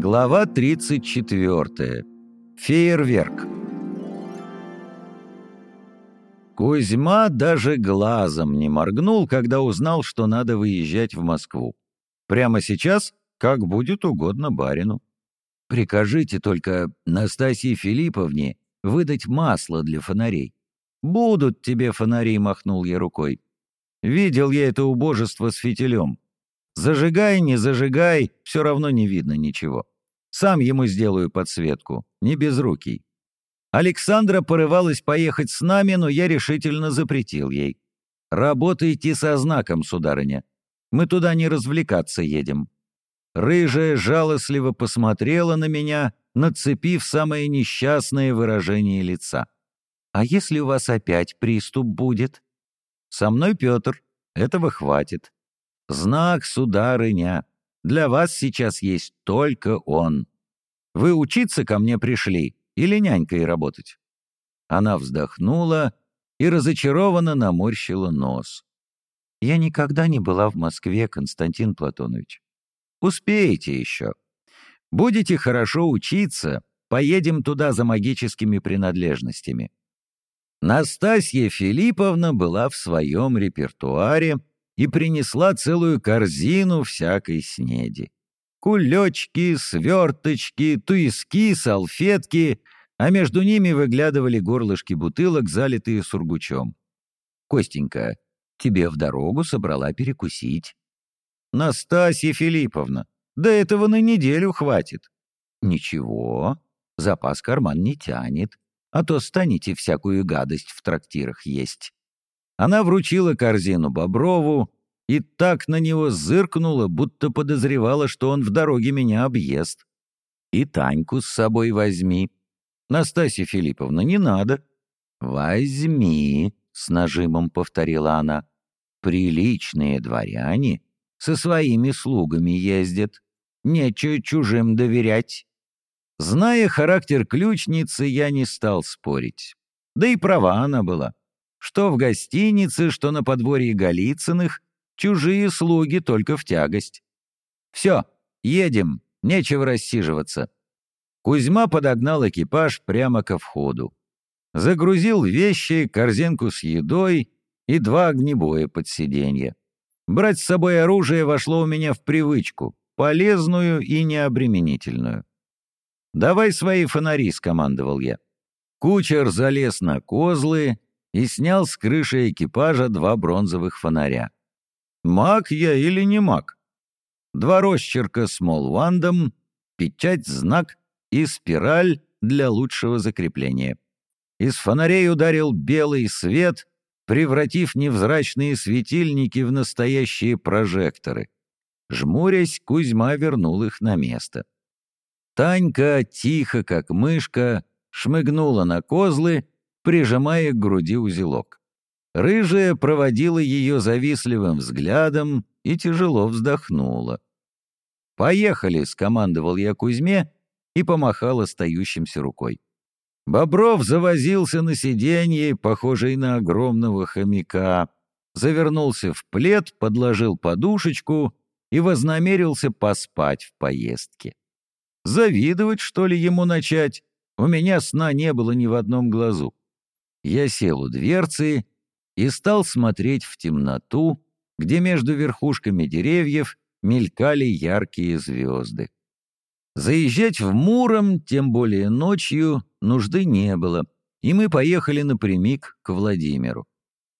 Глава 34. Фейерверк. Кузьма даже глазом не моргнул, когда узнал, что надо выезжать в Москву. Прямо сейчас, как будет угодно барину. Прикажите только Настасье Филипповне выдать масло для фонарей. «Будут тебе фонари», — махнул я рукой. «Видел я это убожество с фитилем. Зажигай, не зажигай, все равно не видно ничего. Сам ему сделаю подсветку, не безрукий. Александра порывалась поехать с нами, но я решительно запретил ей. «Работайте со знаком, сударыня. Мы туда не развлекаться едем». Рыжая жалостливо посмотрела на меня, нацепив самое несчастное выражение лица. «А если у вас опять приступ будет?» «Со мной Петр. Этого хватит. Знак, сударыня, для вас сейчас есть только он. Вы учиться ко мне пришли или нянькой работать?» Она вздохнула и разочарованно наморщила нос. «Я никогда не была в Москве, Константин Платонович. Успеете еще. Будете хорошо учиться, поедем туда за магическими принадлежностями». Настасья Филипповна была в своем репертуаре, и принесла целую корзину всякой снеди. Кулечки, сверточки, туиски, салфетки, а между ними выглядывали горлышки бутылок, залитые сургучом. «Костенька, тебе в дорогу собрала перекусить». «Настасья Филипповна, до этого на неделю хватит». «Ничего, запас карман не тянет, а то станете всякую гадость в трактирах есть». Она вручила корзину Боброву и так на него зыркнула, будто подозревала, что он в дороге меня объест. «И Таньку с собой возьми». «Настасья Филипповна, не надо». «Возьми», — с нажимом повторила она. «Приличные дворяне со своими слугами ездят. Нечего чужим доверять». Зная характер ключницы, я не стал спорить. Да и права она была. Что в гостинице, что на подворье Голицыных, чужие слуги только в тягость. «Все, едем, нечего рассиживаться». Кузьма подогнал экипаж прямо ко входу. Загрузил вещи, корзинку с едой и два огнебоя под сиденье. Брать с собой оружие вошло у меня в привычку, полезную и необременительную. «Давай свои фонари», — скомандовал я. Кучер залез на козлы, и снял с крыши экипажа два бронзовых фонаря. Маг я или не маг? Два росчерка с молвандом, печать-знак и спираль для лучшего закрепления. Из фонарей ударил белый свет, превратив невзрачные светильники в настоящие прожекторы. Жмурясь, Кузьма вернул их на место. Танька, тихо как мышка, шмыгнула на козлы прижимая к груди узелок. Рыжая проводила ее завистливым взглядом и тяжело вздохнула. «Поехали!» — скомандовал я Кузьме и помахал остающимся рукой. Бобров завозился на сиденье, похожий на огромного хомяка, завернулся в плед, подложил подушечку и вознамерился поспать в поездке. Завидовать, что ли, ему начать? У меня сна не было ни в одном глазу. Я сел у дверцы и стал смотреть в темноту, где между верхушками деревьев мелькали яркие звезды. Заезжать в Муром, тем более ночью, нужды не было, и мы поехали напрямик к Владимиру.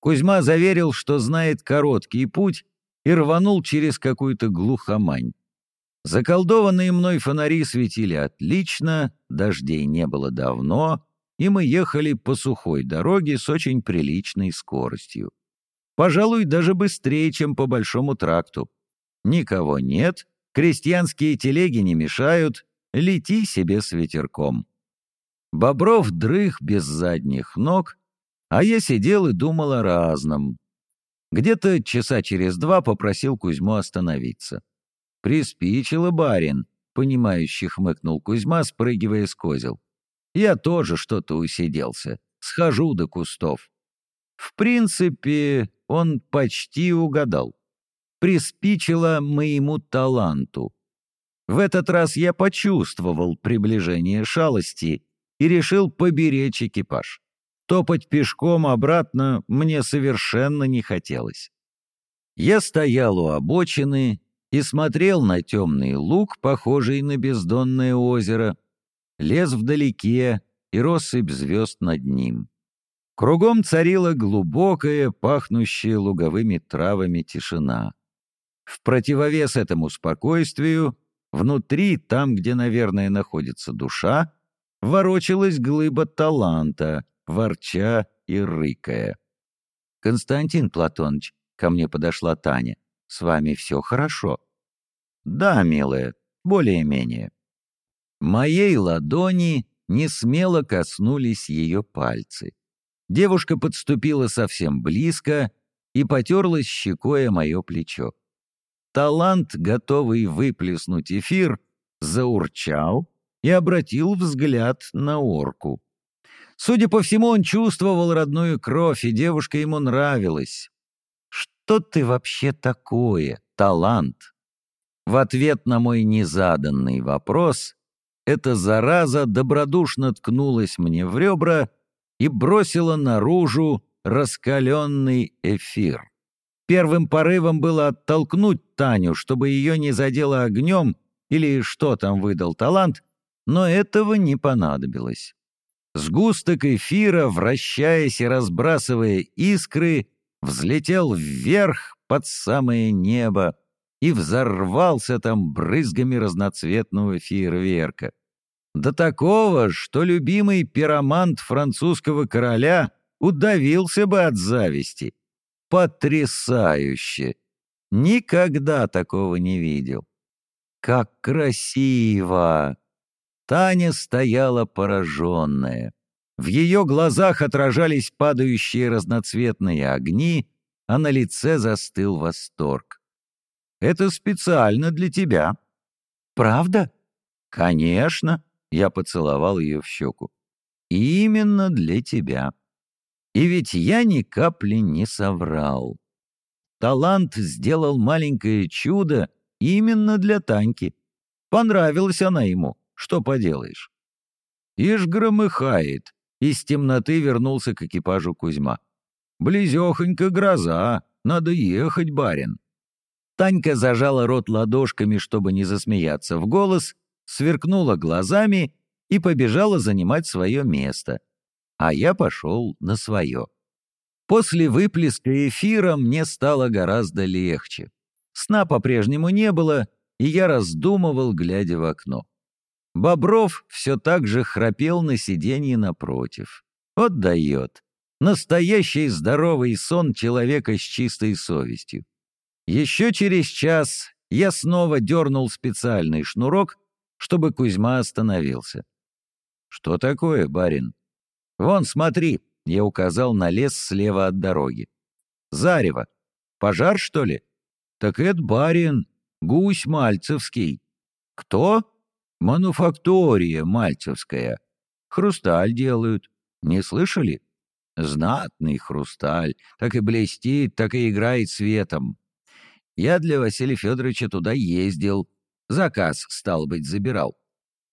Кузьма заверил, что знает короткий путь, и рванул через какую-то глухомань. Заколдованные мной фонари светили отлично, дождей не было давно, и мы ехали по сухой дороге с очень приличной скоростью. Пожалуй, даже быстрее, чем по большому тракту. Никого нет, крестьянские телеги не мешают, лети себе с ветерком. Бобров дрых без задних ног, а я сидел и думал о разном. Где-то часа через два попросил Кузьму остановиться. «Приспичило, барин», — понимающе хмыкнул Кузьма, спрыгивая с козел. Я тоже что-то усиделся. Схожу до кустов. В принципе, он почти угадал. Приспичило моему таланту. В этот раз я почувствовал приближение шалости и решил поберечь экипаж. Топать пешком обратно мне совершенно не хотелось. Я стоял у обочины и смотрел на темный луг, похожий на бездонное озеро, лес вдалеке и россыпь звезд над ним. Кругом царила глубокая, пахнущая луговыми травами тишина. В противовес этому спокойствию, внутри, там, где, наверное, находится душа, ворочалась глыба таланта, ворча и рыкая. «Константин Платоныч», — ко мне подошла Таня, — «с вами все хорошо?» «Да, милая, более-менее». Моей ладони не смело коснулись ее пальцы. Девушка подступила совсем близко и потерлась щекой о мое плечо. Талант, готовый выплеснуть эфир, заурчал и обратил взгляд на орку. Судя по всему, он чувствовал родную кровь, и девушка ему нравилась. «Что ты вообще такое, талант?» В ответ на мой незаданный вопрос эта зараза добродушно ткнулась мне в ребра и бросила наружу раскаленный эфир. Первым порывом было оттолкнуть Таню, чтобы ее не задело огнем или что там выдал талант, но этого не понадобилось. Сгусток эфира, вращаясь и разбрасывая искры, взлетел вверх под самое небо и взорвался там брызгами разноцветного фейерверка. До такого, что любимый пиромант французского короля удавился бы от зависти. Потрясающе! Никогда такого не видел. Как красиво! Таня стояла пораженная. В ее глазах отражались падающие разноцветные огни, а на лице застыл восторг. «Это специально для тебя». «Правда?» «Конечно», — я поцеловал ее в щеку. «Именно для тебя». И ведь я ни капли не соврал. Талант сделал маленькое чудо именно для Таньки. Понравилась она ему. Что поделаешь? Ишь громыхает. Из темноты вернулся к экипажу Кузьма. Близехонько гроза. Надо ехать, барин. Танька зажала рот ладошками, чтобы не засмеяться в голос, сверкнула глазами и побежала занимать свое место. А я пошел на свое. После выплеска эфира мне стало гораздо легче. Сна по-прежнему не было, и я раздумывал, глядя в окно. Бобров все так же храпел на сиденье напротив. Вот дает. Настоящий здоровый сон человека с чистой совестью. Еще через час я снова дернул специальный шнурок, чтобы Кузьма остановился. «Что такое, барин?» «Вон, смотри», — я указал на лес слева от дороги. «Зарево. Пожар, что ли?» «Так это барин, гусь мальцевский». «Кто?» Мануфактория мальцевская. Хрусталь делают. Не слышали? Знатный хрусталь. Так и блестит, так и играет светом. Я для Василия Федоровича туда ездил. Заказ, стал быть, забирал.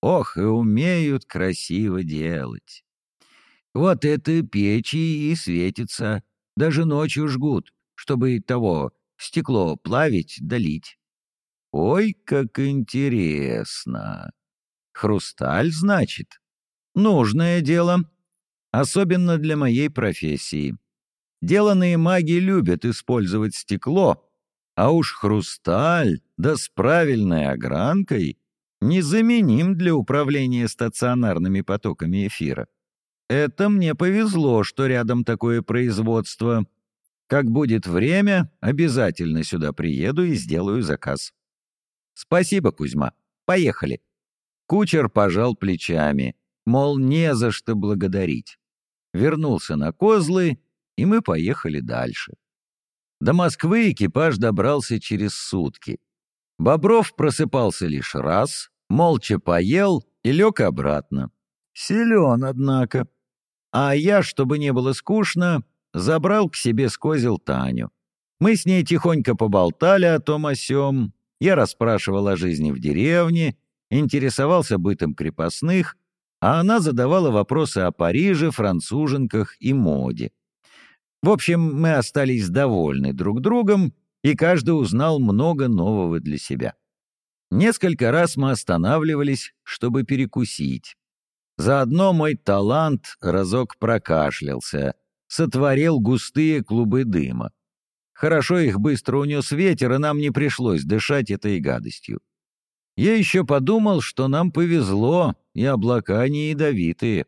Ох, и умеют красиво делать. Вот это печи и светится. Даже ночью жгут, чтобы того стекло плавить, долить. Ой, как интересно! Хрусталь, значит? Нужное дело. Особенно для моей профессии. Деланные маги любят использовать стекло, а уж хрусталь, да с правильной огранкой, незаменим для управления стационарными потоками эфира. Это мне повезло, что рядом такое производство. Как будет время, обязательно сюда приеду и сделаю заказ. Спасибо, Кузьма. Поехали. Кучер пожал плечами, мол, не за что благодарить. Вернулся на козлы, и мы поехали дальше. До Москвы экипаж добрался через сутки. Бобров просыпался лишь раз, молча поел и лег обратно. Силен, однако. А я, чтобы не было скучно, забрал к себе с Таню. Мы с ней тихонько поболтали о том о сём, Я расспрашивал о жизни в деревне, интересовался бытом крепостных, а она задавала вопросы о Париже, француженках и моде. В общем, мы остались довольны друг другом, и каждый узнал много нового для себя. Несколько раз мы останавливались, чтобы перекусить. Заодно мой талант разок прокашлялся, сотворил густые клубы дыма. Хорошо их быстро унес ветер, и нам не пришлось дышать этой гадостью. Я еще подумал, что нам повезло, и облака не ядовитые.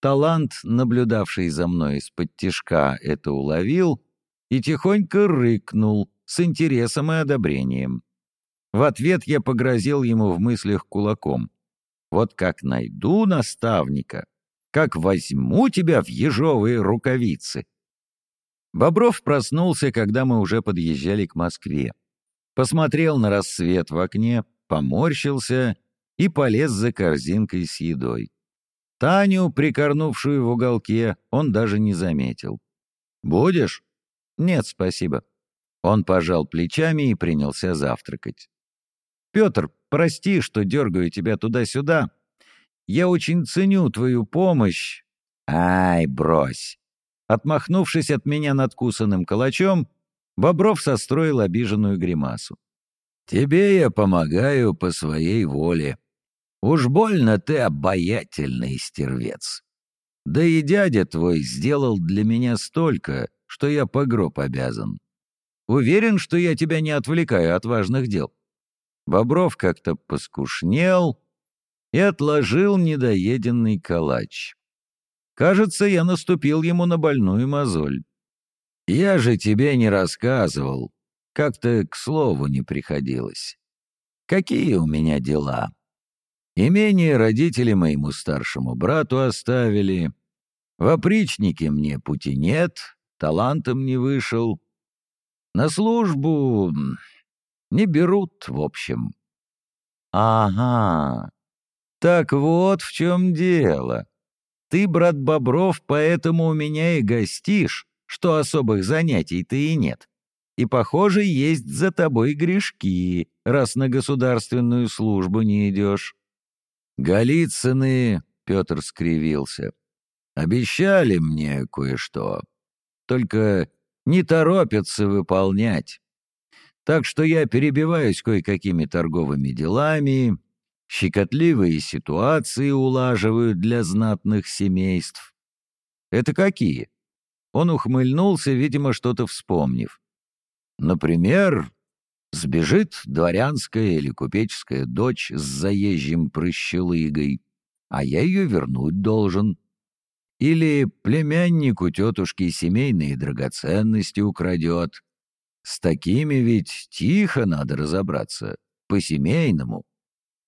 Талант, наблюдавший за мной из-под тишка, это уловил и тихонько рыкнул с интересом и одобрением. В ответ я погрозил ему в мыслях кулаком. «Вот как найду наставника, как возьму тебя в ежовые рукавицы!» Бобров проснулся, когда мы уже подъезжали к Москве. Посмотрел на рассвет в окне, поморщился и полез за корзинкой с едой. Таню, прикорнувшую в уголке, он даже не заметил. «Будешь?» «Нет, спасибо». Он пожал плечами и принялся завтракать. «Петр, прости, что дергаю тебя туда-сюда. Я очень ценю твою помощь». «Ай, брось!» Отмахнувшись от меня надкусанным калачом, Бобров состроил обиженную гримасу. Тебе я помогаю по своей воле. Уж больно ты обаятельный стервец. Да и дядя твой сделал для меня столько, что я по гроб обязан. Уверен, что я тебя не отвлекаю от важных дел. Бобров как-то поскушнел и отложил недоеденный калач. Кажется, я наступил ему на больную мозоль. Я же тебе не рассказывал, как-то к слову не приходилось. Какие у меня дела? Имение родители моему старшему брату оставили. В опричнике мне пути нет, талантом не вышел. На службу не берут, в общем. Ага, так вот в чем дело. Ты, брат Бобров, поэтому у меня и гостишь, что особых занятий-то и нет. И, похоже, есть за тобой грешки, раз на государственную службу не идешь. Голицыны, — Петр скривился, — обещали мне кое-что, только не торопятся выполнять. Так что я перебиваюсь кое-какими торговыми делами, щекотливые ситуации улаживают для знатных семейств. Это какие? Он ухмыльнулся, видимо, что-то вспомнив. Например, сбежит дворянская или купеческая дочь с заезжим прыщелыгой, а я ее вернуть должен. Или племянник у тетушки семейные драгоценности украдет. С такими ведь тихо надо разобраться, по-семейному.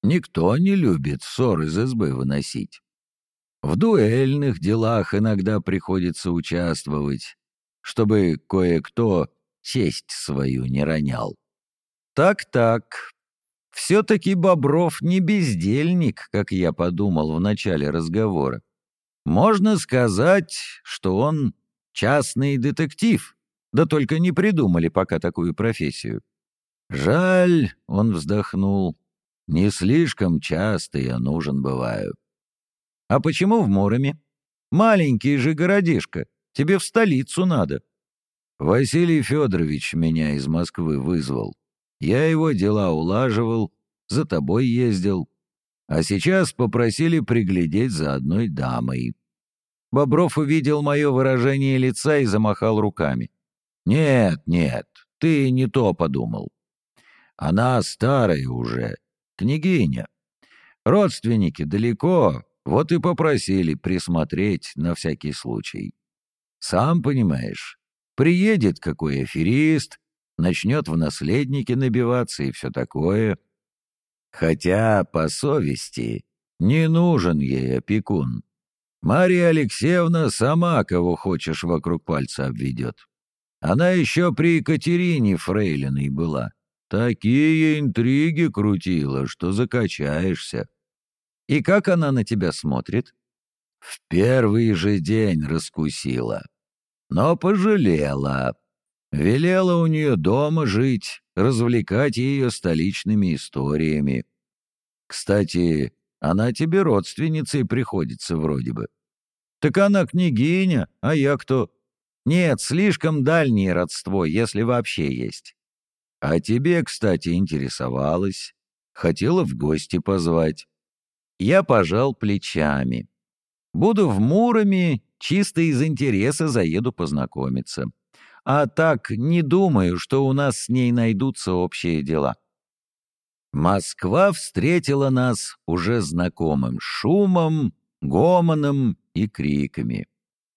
Никто не любит ссор из избы выносить. В дуэльных делах иногда приходится участвовать, чтобы кое-кто честь свою не ронял. Так-так, все-таки Бобров не бездельник, как я подумал в начале разговора. Можно сказать, что он частный детектив, да только не придумали пока такую профессию. Жаль, он вздохнул, не слишком часто я нужен бываю. А почему в Муроме? Маленький же городишко, тебе в столицу надо. Василий Федорович меня из Москвы вызвал. Я его дела улаживал, за тобой ездил. А сейчас попросили приглядеть за одной дамой. Бобров увидел мое выражение лица и замахал руками. «Нет, нет, ты не то подумал. Она старая уже, княгиня. Родственники далеко, вот и попросили присмотреть на всякий случай. Сам понимаешь, Приедет какой аферист, начнет в наследнике набиваться и все такое. Хотя, по совести, не нужен ей опекун. Мария Алексеевна сама кого хочешь вокруг пальца обведет. Она еще при Екатерине Фрейлиной была. Такие интриги крутила, что закачаешься. И как она на тебя смотрит? В первый же день раскусила но пожалела. Велела у нее дома жить, развлекать ее столичными историями. Кстати, она тебе родственницей приходится вроде бы. Так она княгиня, а я кто? Нет, слишком дальнее родство, если вообще есть. А тебе, кстати, интересовалась. Хотела в гости позвать. Я пожал плечами. Буду в Муроме, чисто из интереса заеду познакомиться. А так, не думаю, что у нас с ней найдутся общие дела. Москва встретила нас уже знакомым шумом, гомоном и криками.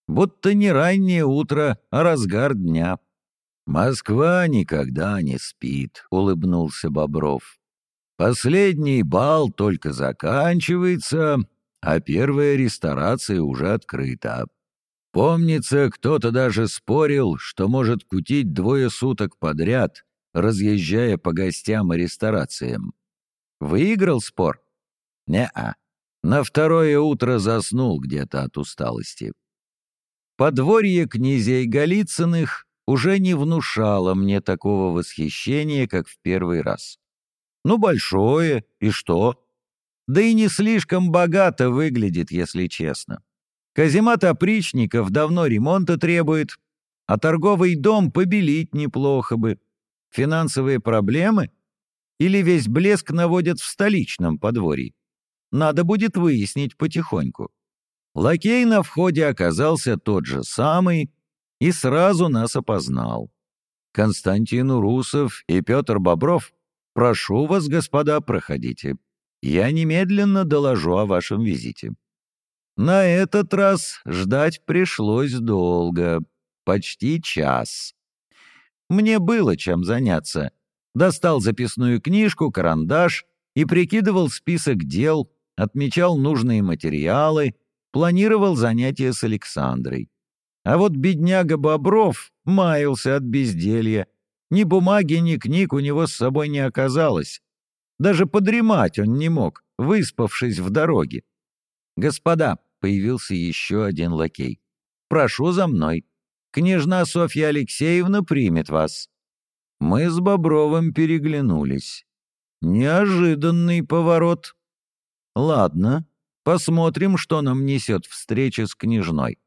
Будто не раннее утро, а разгар дня. «Москва никогда не спит», — улыбнулся Бобров. «Последний бал только заканчивается, а первая ресторация уже открыта. Помнится, кто-то даже спорил, что может кутить двое суток подряд, разъезжая по гостям и ресторациям. Выиграл спор? Не-а. На второе утро заснул где-то от усталости. Подворье князей Голицыных уже не внушало мне такого восхищения, как в первый раз. Ну, большое, и что? Да и не слишком богато выглядит, если честно. Каземат опричников давно ремонта требует, а торговый дом побелить неплохо бы. Финансовые проблемы? Или весь блеск наводят в столичном подворье? Надо будет выяснить потихоньку. Лакей на входе оказался тот же самый и сразу нас опознал. Константин Урусов и Петр Бобров, прошу вас, господа, проходите. Я немедленно доложу о вашем визите. На этот раз ждать пришлось долго, почти час. Мне было чем заняться. Достал записную книжку, карандаш и прикидывал список дел, отмечал нужные материалы, планировал занятия с Александрой. А вот бедняга Бобров маялся от безделья. Ни бумаги, ни книг у него с собой не оказалось. Даже подремать он не мог, выспавшись в дороге. «Господа», — появился еще один лакей, — «прошу за мной. Княжна Софья Алексеевна примет вас». Мы с Бобровым переглянулись. Неожиданный поворот. Ладно, посмотрим, что нам несет встреча с княжной.